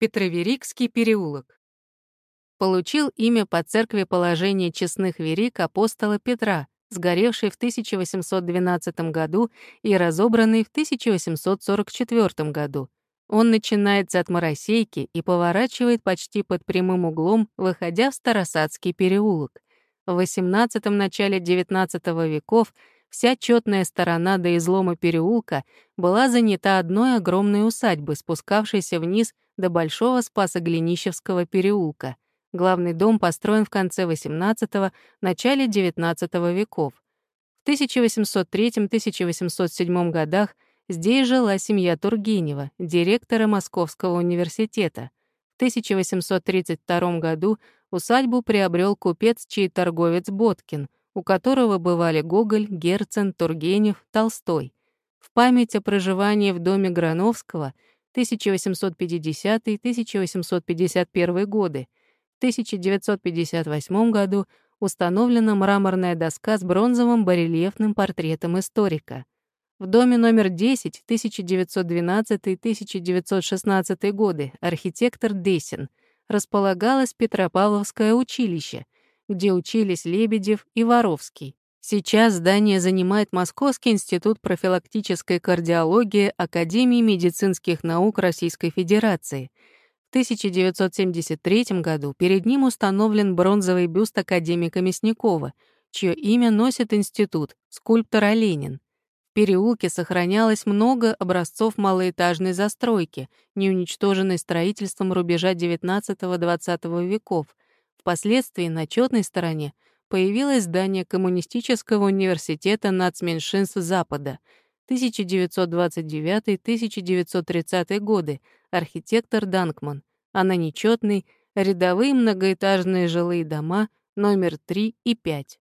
Петроверикский переулок. Получил имя по церкви положения честных верик апостола Петра, сгоревшей в 1812 году и разобранной в 1844 году. Он начинается от Моросейки и поворачивает почти под прямым углом, выходя в Старосадский переулок. В XVIII начале XIX веков вся четная сторона до излома переулка была занята одной огромной усадьбой, спускавшейся вниз до Большого Спаса-Глинищевского переулка. Главный дом построен в конце XVIII – начале XIX веков. В 1803-1807 годах здесь жила семья Тургенева, директора Московского университета. В 1832 году усадьбу приобрел купец, чей торговец Боткин, у которого бывали Гоголь, Герцен, Тургенев, Толстой. В память о проживании в доме Грановского 1850-1851 годы, в 1958 году установлена мраморная доска с бронзовым барельефным портретом историка. В доме номер 10 1912-1916 годы архитектор Десин располагалось Петропавловское училище, где учились Лебедев и Воровский. Сейчас здание занимает Московский институт профилактической кардиологии Академии медицинских наук Российской Федерации. В 1973 году перед ним установлен бронзовый бюст академика Мясникова, чье имя носит институт, скульптора Ленин. В переулке сохранялось много образцов малоэтажной застройки, не уничтоженной строительством рубежа XIX-XX веков. Впоследствии на четной стороне — появилось здание Коммунистического университета нацменьшинств Запада 1929-1930 годы, архитектор Данкман, а на нечетный рядовые многоэтажные жилые дома номер 3 и 5.